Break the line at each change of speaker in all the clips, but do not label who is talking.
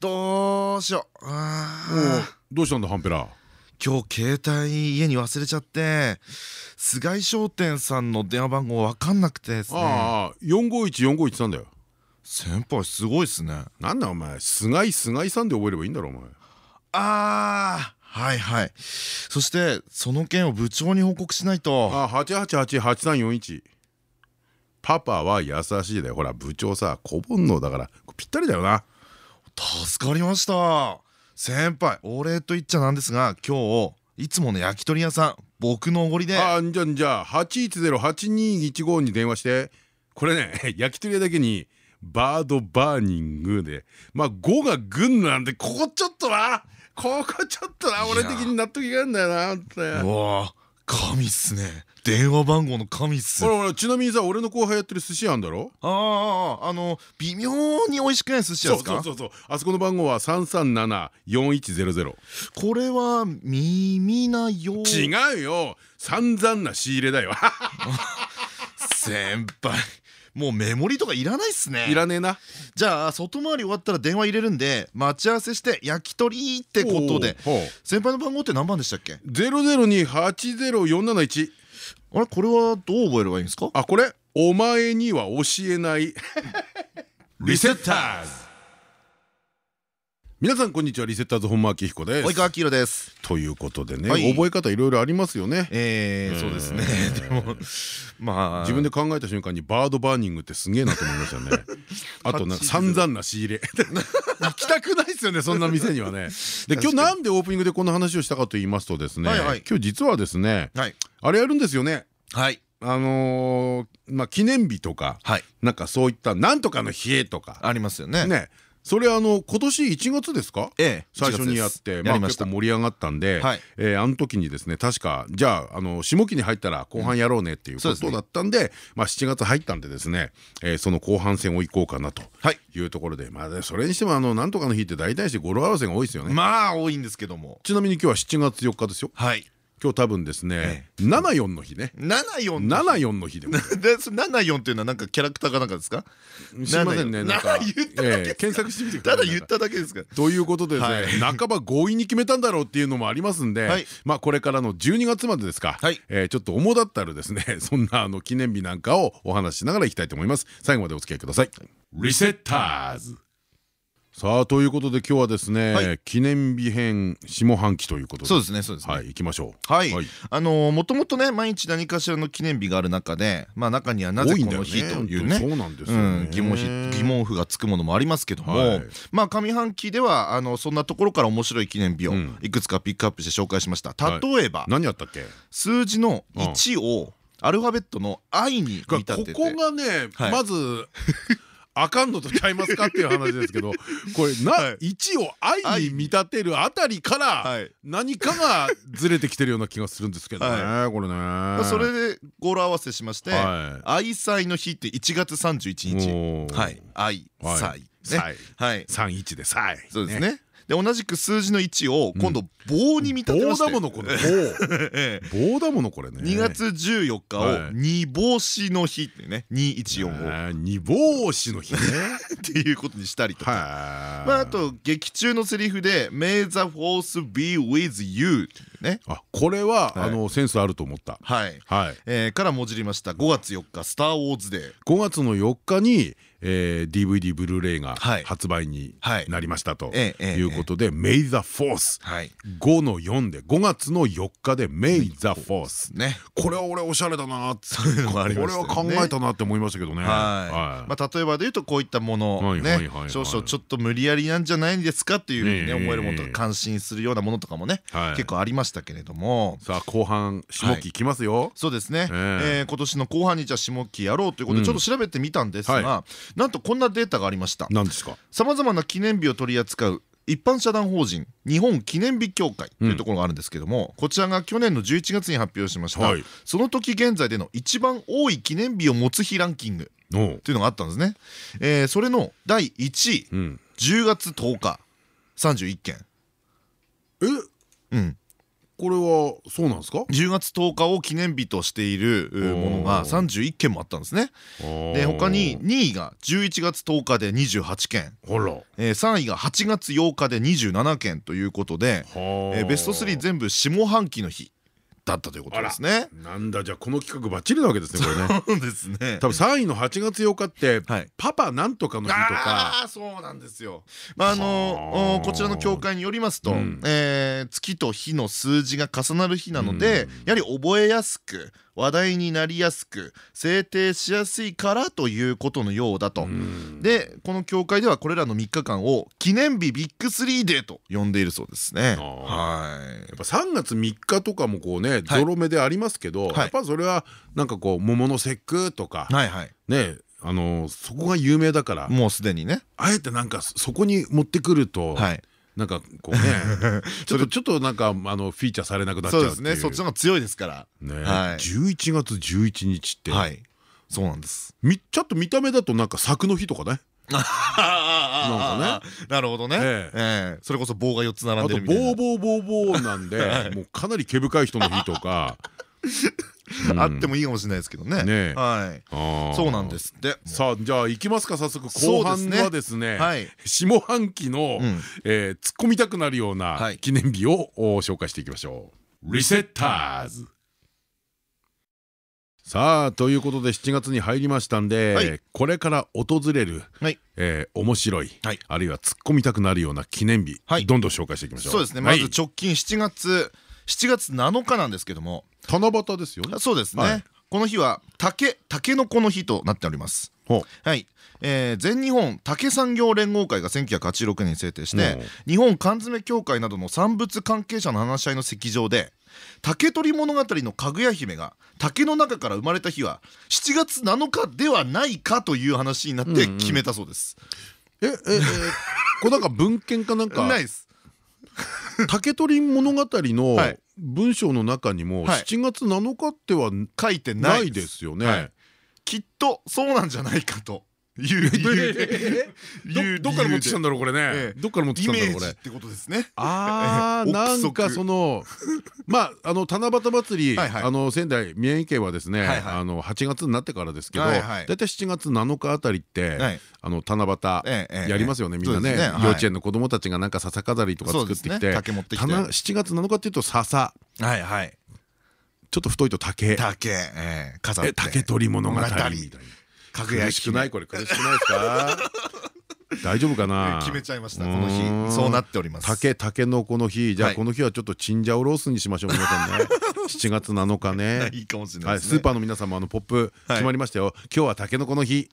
どうしよう。
う
ー。
どうしたんだハンペラ
今日携帯家に忘れちゃって菅井商店さんの電話番号わかんなくてですね。
ああ451451なんだよ。
先輩すごいっすね。
なんだお前菅井菅井さんで覚えればいいんだろお前。
あー。はいはい。そしてその件を部長に報告しないと。
あ88883341パパは優しいだよほら部長さ小煩悩だからぴったりだよな
助かりました。先輩お礼と言っちゃなんですが今日いつもの焼き鳥屋さん僕のおごりで。
あじゃあじゃあ8108215に電話して。これね 焼き鳥屋だけにバードバーニングで。まあ5が軍なんでここちょっとな。ここちょっとな。俺的に納得いかんだよなって。
うわ神っすね。電話番号の神っす。
ほらほらちなみにさ俺の後輩やってる寿司屋あんだろ？
ああああの微妙に美味しくない寿司屋
そう
ですか？
そうそうそうあそこの番号は3374100
これは耳なよ
違うよ。散々な仕入れだよ。
先輩もうメモリとかいらないっすね。
いらねえな。
じゃあ外回り終わったら電話入れるんで待ち合わせして焼き鳥ってことで。先輩の番号って何番でしたっけ
？002804471
あれ？これはどう覚えればいいんですか？
あこれ？お前には教えない。リセッターズ。皆さんこんにちは。リセッターズ本間明彦です。
及川明です
ということでね、
はい。
覚え方いろいろありますよね。
えー、そうですね。でもまあ。
自分で考えた瞬間にバードバーニングってすげえなと思いましたね。あとなんか散々な仕入れ。行きたくないですよねそんな店にはね。で今日なんでオープニングでこんな話をしたかと言いますとですね
はいはい。
今日実はですね
はい。
あれやるんですよね。
はい。
あのーまあ記念日とか
はい。
なんかそういったなんとかの日へとか。
ありますよね。
ねそれあの今年1月ですか？
ええ
最初にやってまあ結構盛り上がったんで
はい。
えーあの時にですね確かじゃああの下期に入ったら後半やろうねっていうことだったんでまあ7月入ったんでですねえーその後半戦を行こうかなと
はい。
いうところでまあねそれにしてもあのなんとかの日って大体して語呂合わせが多いですよね。
まあ多いんですけども。
ちなみに今日は7月4日ですよ。
はい
今日多分ですね74の日ね。
74
74の日。でも。
でそれ74っていうのはなんかキャラクターかなんかですか？
すいませんねなんか。
7 言っただけ
えー検索してみてください。
ただ言っただけですか？
ということでです
は
ね半ば強引に決めたんだろうっていうのもありますんで、
はい。
まあこれからの12月までですか、
はい。
えーちょっと主だったらですね そんなあの記念日なんかをお話ししながらいきたいと思います。最後までお付き合いください。リセッターズさあということで今日はですね、
はい。
記念日編下半期ということで。
そうですねそうですね。
はい行きましょう。
はい、あのもともとね毎日何かしらの記念日がある中でまあ中にはなぜこの日というね
そうなんですよ
うん
ね
疑問ひ疑問符がつくものもありますけども、
はい。
まあ上半期ではあのそんなところから面白い記念日を
うん。
いくつかピックアップして紹介しました、
はい。
例えば、
何やったっけ？
数字の1をアルファベットの I に見
こ
立てて。
こがね、
はい。
まずあかんのとちゃいますかっていう話ですけど これな、
はい。
1を愛に見立てるあたりから
はい。
何かがずれてきてるような気がするんですけどね、
は
これね。
まあそれで語呂合わせしまして
は「
愛妻の日」って1月31日。はい。愛
はい
妻ね。
はい。
はい。
三一でさい。
そうですねで同じく数字の1を今度棒に見立てま
棒
して
だものこれ。
え え
棒。棒だものこれね。
2月14日
はい
を煮干しの日っていうね2145
ね二帽子の日ね。
っていうことにしたりとか
はい。
まああと劇中のセリフで「May the force be with you」ね
あこれは
はい
あのセンスあると思った。
はい
はい。
えーからもじりました5月4日「スター・ウォーズ・デー」
5月の4日に、えー、DVD ブルーレイが
はい。
発売に
はい。
なりましたということで「May the Force
はい」
5の4で5月の4日で「May the Force
ね」
これは俺おしゃれだなって
そういうのもありま
これは考えたなって思いましたけどね。
まあ例えばで言うとこういったもの少々ちょっと無理やりなんじゃないんですかっていうふうにね
ええ。
思えるものとか感心するようなものとかもね
はい。
結構ありましたけれども。
さあ後半下期きますよ。
そうですね、今年の後半にじゃあ下期やろうということ
うん。
でちょっと調べてみたんですが、
は
なんとこんなデータがありました。
何ですか？
さまざまな記念日を取り扱う一般社団法人日本記念日協会というところがあるんですけども、こちらが去年の11月に発表しました、
はい。
その時現在での一番多い記念日を持つ日ランキングというのがあったんですね、えーそれの第1位
うん。
10月10日31件。
え？
うん
これはそうなんですか
？10月10日を記念日としているうものが31件もあったんですね。で他に2位が11月10日で28件。
ほら。
えー3位が8月8日で27件ということで、えーベスト3全部下半期の日だったということですね。
なんだじゃあこの企画バッチリなわけですねこれね。
そうですね。
多分3位の8月8日って
はい。
パパなんとかの日とか。
ああそうなんですよ。まああのこちらの教会によりますと、
うん。
えー月と日の数字が重なる日なので、
うん。
やはり覚えやすく話題になりやすく制定しやすいからということのようだと。
うん
でこの教会ではこれらの3日間を記念日ビッグ3デーと呼んでいるそうですね。
あ
はい
やっぱ3月3日とかもこうねゾロ目でありますけど、
はい
やっぱそれはなんかこう桃の節句とか、
はいはい。
ねあのそこが有名だから
もうすでにね。
あえてなんかそこに持ってくると、
はい。
なんかこうね ちょっとちょっとなんかあのフィーチャーされなくなっちゃ
そううですね。そっちの方が強いですから。
ね、
はい
11月11日って、
はい。そうなんです。
みちょっと見た目だとなんか作の日とかね
ななるほどね。
え
ええそれこそ棒が四つ並
あと
んでるみたいな。
ボーボーボーボーなんで、もうかなり毛深い人の日とか
あってもいいかもしれないですけどね。
ね
はい。
そ
そうなんですって。
さあじゃあ行きますか早速後半
そうですね
はですね
はい。
下半期の、
うん
えー突っ込みたくなるような
はい
記念日をお紹介していきましょう。リセッターズさあということで7月に入りましたんで、
はい
これから訪れる、
はい
えー面白い、
はい
あるいは突っ込みたくなるような記念日、
はい
どんどん紹介していきましょう。
そうですね。
はい
まず直近7月7月7日なんですけども、
七夕ですよね。
そうです
はい
ね。この日は竹タケノコの日となっております。
ほ
はい、えー全日本竹産業連合会が1986年に制定して日本缶詰協会などの産物関係者の話し合いの席上で竹取物語のかぐや姫が竹の中から生まれた日は7月7日ではないかという話になって決めたそうです。
えええこれなんか文献かなんか
ないです。
竹取物語の
はい
文章の中にも
はい。
7月7日っては
書いてな
ないいですよね。
はい。きっとそうなんじゃないかという理由でいう
どどっから持ってきたんだろうこれね。
ええ。
どっから持ってき
イ
たんだろうこれ
メージってことですね。
あー
憶
なんか
測。
そのまああの七夕祭りあの仙台宮城県はですねあの8月になってからですけど
はいはい。
だいたい7月7日あたりって
はい。
あの七夕やりますよねみんなね。幼稚園の子供たちがなんか笹飾りとか作ってきて
ね。竹持ってきて。
たな7月7日っていうと笹。
はいはい。
ちょっと太いと竹。
竹、えって。
え竹取物語みたいな苦しくない？これ。苦しくないですか？大丈夫かな？
決めちゃいました。この日。そうなっております。
竹竹のこの日。じゃあ
はい
この日はちょっとチンジャオロースにしましょう皆さんね。7月7日ね。
いいかもしれな
はい。スーパーの皆さんもあのポップ決まりましたよ、今日はタケノコの日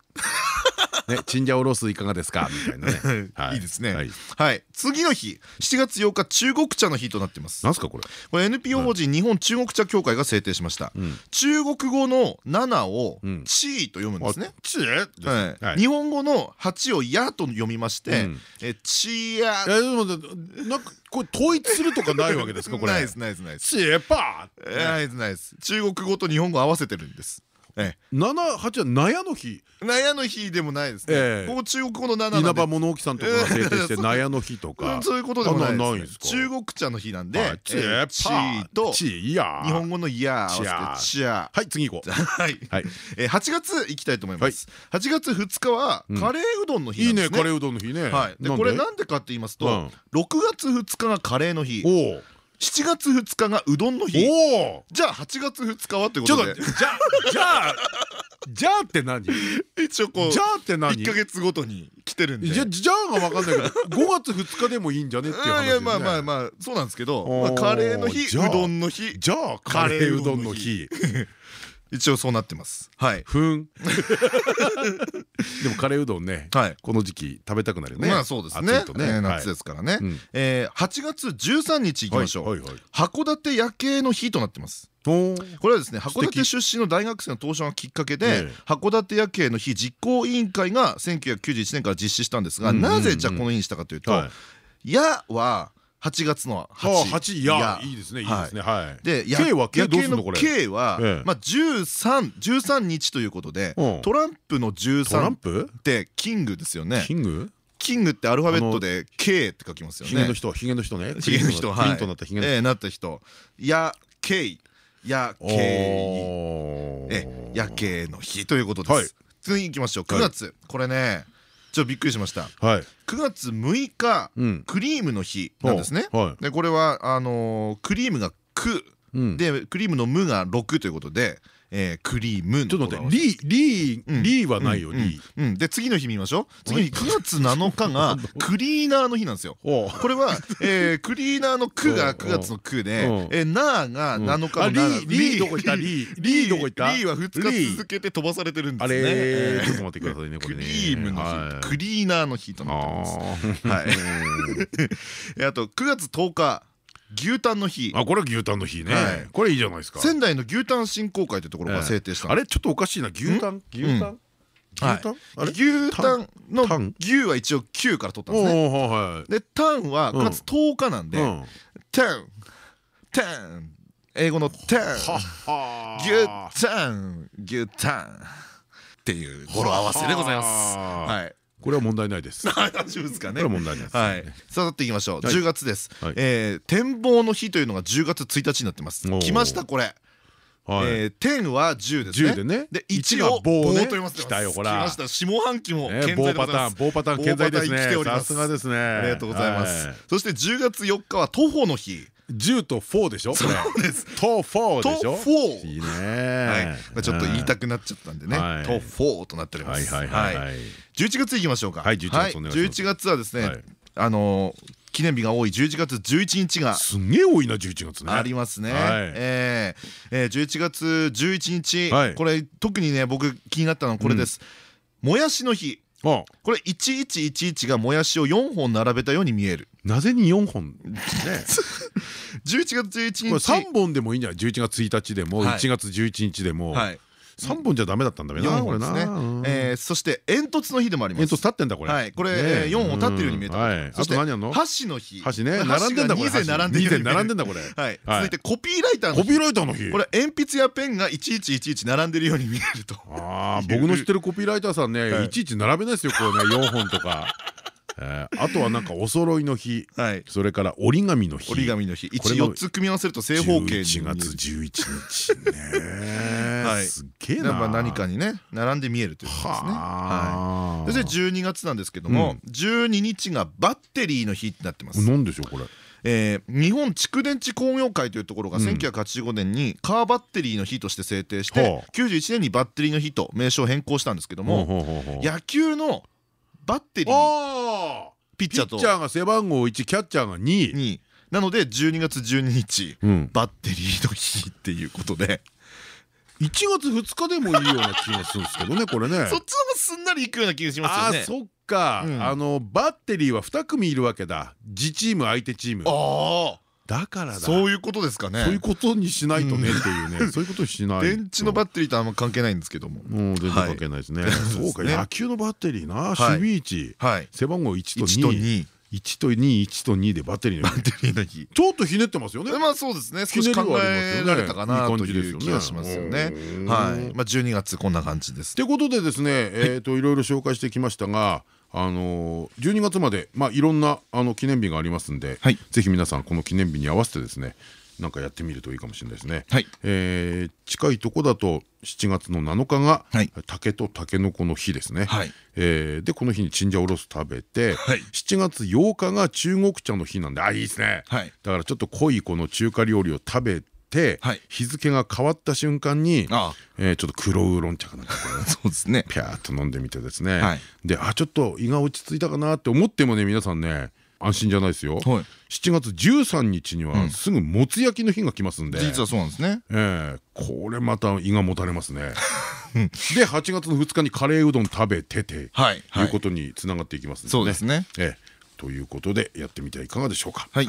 ね、チンジャオロースいかがですか？みたいなね、はい。
いですね。
はい。
はい。次の日7月8日中国茶の日となっています。
なんすかこれ？
これ NPO 法人日本中国茶協会が制定しました。
ん。
中国語の7を
うん。
チーと読むんですね。
あちえですね。
はい。日本語の8をやと読みまして
うん。
えチーや。
えでもなんかこれ統一するとかないわけですか？これ。
ないですないですないです。
チエパー
ないですないです。中国語と日本語合わせてるんです。え
七八は納屋の日。
え納屋の日でもないです
ええ。
ねここ中国語の7なんで。
稲葉物置さんとかが制定して
え え
納屋の日とか。
うんそういうことでもないです。中国茶の日なんで
はい。チ
ーと日本語の「や」合わせて「チャ
はい次行こう。
はい。
はい。
えー8月行きたいと思います。8月2日はカレーうどんの日
い
ないんですね。
ねカレーうどんの日ね。
はい。で
なん
これなんでかって言いますと
うん。
6月2日がカレーの日7月2日がうどんの日。
おお。
じゃあ8月2日はってことで。
とじゃあじゃあじゃあって何？じ
一応こう
ゃあって何
？1か月ごとに来てるんで。
じゃじゃあが分かんないけど5月2日でもいいんじゃねっていう話
いやまあまあ
あ
まあそうなんですけどカレーの日うどんの日。
じゃあカレーうどんの日
一応そうなってます。はい。
ふん。でもカレーうどんね。
はい。
この時期食べたくなるよね。
まあそうですね。夏ですからね。
うん。
えー8月13日いきましょう。函館夜景の日となってます。これはですね
敵。
函館出身の大学生の当初がきっかけで
ええ。
函館夜景の日実行委員会が1991年から実施したんですがなぜじゃあこの日にしたかというと
はい。
やは8月の8
8いやいいですねい。いですねはい。
で
K は K どうすんの
の
これ
？K は
ええ。
まあ13 13日ということで
うん。
トランプの
トラ
13っ
ンプ？
てキングですよね。
キング？
キングってアルファベットで K って書きますよね。
ヒゲの人ヒゲの人ね。
ヒゲの人
クリントンになったヒゲの
ええなった人。や K や K
おー。
え夜景の日ということで
はい。
す次に行きましょう。9月。これねちょっとびっくりしました。
はい。
9月6日
うん。
クリームの日なんですね。
は
でこれはあのークリームが「く」
いうん。
でクリームの「む」が6ということでえークリーム
ちょっと待ってリーリー
うん。
リーはないよ
うん
リー。
うん。で次の日見ましょう。次に9月7日が クリーナーの日なんですよ。
お
これは、えー、クリーナーの「く」が9月の「く」で
う。ん「
えー、な」が7日の「
あリ
な」
ーリーどこ行った？リーリーどこ行った？
リーは2日続けて飛ばされてるんで
あ
すね。
れちょっと待ってくださいねこ
ク
れね。
リームの
はい。
日クリーナーの日となってます。
あ
はい。えあと9月10日牛タンの日。
ーあこれは牛タンの日ね。
はい。
これいいじゃないですか。
仙台の牛タン振興会というところが制定した。
あれ？ちょっとおかしいな。牛タン？牛タン？牛タン？
牛タンの牛は一応9から取ったん
お
ですね。でタンは9月10日なんで
うん。
タンタン英語のタン
は
牛タン牛タン。っていう語呂合わせでございます。
は
はい
これは問題ないです。こ
大丈夫ですかね。
れは問題ないです。
はい、さあっていきましょう、
はい。
10月です、
はい。
えー展望の日というのが10月1日になってます。来ましたこれ、
はい。
えー天は10ですね。
10でね。
で
一
1を
が棒
と読ませてます。
来たよほら。
来ました。下半期も
棒パターン。棒パターン健在ですね。
ります。
さすがですね。
ありがとうございます、
はい。
そして10月4日は徒歩の日
10と4でしょ？
そうです。
と4
徒
でしょ？
歩
いい
はい。
ね
まあちょっと言いたくなっちゃったんでね。
はい。
徒歩となっておりま
はい
す
はいはい。はい。
11月いきましょうか。
はい11月お願いします。
11月はですね、
はい。
あのー記念日が多い11月11日が
すんげえ多いな11月ね。
ありますね。
はい。
えーえー11月11日、
はい。
これ特にね僕気になったのはこれです。もやしの日。
あ。
これ1111がもやしを4本並べたように見える。
なぜに4本ね。
11月11
これ
日。
3本でもいいんじゃない？11月1日でも
はい。
1月11日でも。
はい。
3本じゃダメだったんだよ
4
なこれな。
そして煙突の日でもあります。
煙突立ってんだこれ。
はい。これ
ね
え。ー4本立ってるように見えた。
あと何やんの？
箸の日。
箸ね。
これ
並んでんだこれ。
箸が2並んで
んでんだこれ。
続いてコピーライターの日。
コピーライターの日。
これ鉛筆やペンが1111並んでるように見えると。
ああ僕の知ってるコピーライターさんねい。ちいち並べないですよこうね4本とか。えーあとはなんかお揃いの日
はい。
それから折り紙の日。
折り紙の日。一4つ組み合わせると正方形に
11月11日ね。
はい。
すっげえな。
何かにね並んで見えるということですね。は
はあ。
い、そして12月なんですけども、12日がバッテリーの日になってます。
なんでしょうこれ。
えー日本蓄電池工業会というところが
うん。
1985年にカーバッテリーの日として制定して、
はあ
91年にバッテリーの日と名称を変更したんですけども、野球のバッテリー。
ああピ
ピッチャーと。
ッチャーが背番号1キャッチャーが2
になので12月12日
うん。
バッテリーの日っていうことで、
1月2日でもいいような気がするんですけどねこれね。
そっちの方がすんなりいくような気がしますよね。
そっか、
うん。
あのバッテリーは2組いるわけだ。自チーム相手チーム。
あ
だからだ
あそういうことですかね。
そういうことにしないとねっていうね そういうことにしないと
電池のバッテリーとあんま関係ないんですけども。
もう全然関係ないですね、そうか野球のバッテリーな守
い
備位置、
はい。
背番号1と
1と
2
2
1と2、1と2でバッテリーの
バッテリーの日。
ちょっとひねってますよね。
まあそうですね。少し考えられたかなという気がしますよね。はい。まあ12月こんな感じです
と。いうことでですね、えっといろいろ紹介してきましたが。あの12月まで、まあ、いろんなあの記念日がありますんで、
はい
ぜひ皆さんこの記念日に合わせてですねなんかやってみるといいかもしれないですね。
はい
えー近いとこだと7月の7日が
はい
竹とタケノコの日ですね。
はい
えーでこの日にチンジャオロース食べて、
はい
7月8日が中国茶の日なんであいいですね。
はい
だからちょっと濃いこの中華料理を食べて、
はい。
日付が変わった瞬間に、
あ
えーちょっと黒ウーロン茶かなんか
そうですね。
ピャーっと飲んでみてですね、
はい。
であちょっと胃が落ち着いたかなって思ってもね皆さんね安心じゃないですよ、
はい。
7月13日にはすぐもつ焼きの日が来ますんで、
実はそうなんですね。
ええ。これまた胃がもたれますね。で8月の2日にカレーうどん食べてて、
はい。
いうことにつながっていきますんでね。
そうですね。
ええということでやってみてはいかがでしょうか。
はい。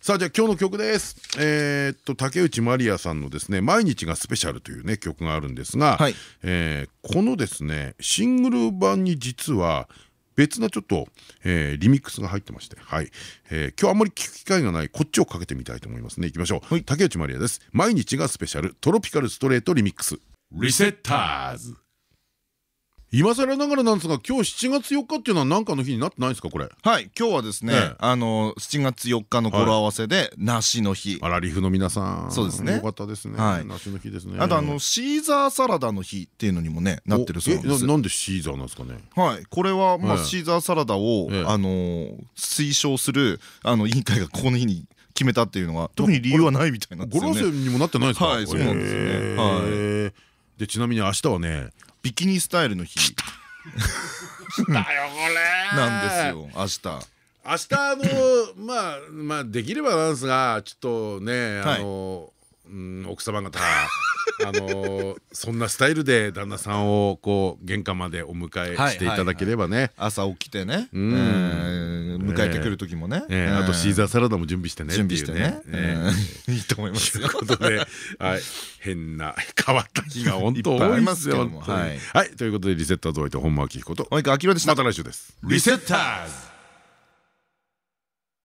さあじゃあ今日の曲です。えーっと竹内まりやさんのですね「毎日がスペシャル」というね曲があるんですが、
はい。
えーこのですねシングル版に実は別なちょっと、えー、リミックスが入ってまして、はい。えー、今日あんまり聞く機会がないこっちをかけてみたいと思いますね。いきましょう、はい、竹内まりやです。毎日がスペシャルトロピカルストレートリミックス。リセッターズ今更ながらなんですが今日7月4日っていうのは何かの日になってないですかこれ？
はい今日はですね、あの7月4日の語呂合わせで梨の日。
あらリフの皆さん。
そうですね。
よかったですね。梨の日ですね。
あとあのシーザーサラダの日っていうのにもねなってるそうです。
なんでシーザーなんですかね？
はい。これはまあシーザーサラダをあの推奨するあの委員会がここの日に決めたっていうのは特に理由はないみたいなんですよね。
語呂合わせにもなってないですか？
はい、そうなんですよね。は
い。でちなみに明日はね、
ビキニスタイルの日。
だよこれ。
なんですよ明日。
明日あの まあまあできればなんですがちょっとねあの、うん、奥様方あのそんなスタイルで旦那さんをこう玄関までお迎えしていただければね
朝起きてね迎えてくる時もね。
あとシーザーサラダも準備してね
準備してね。いいと思います
ということで変な変わった日が本当多いですよ。はい。ということでリセッターズおいて本間明彦と。
及川明でした。
また来週です。リセッターズ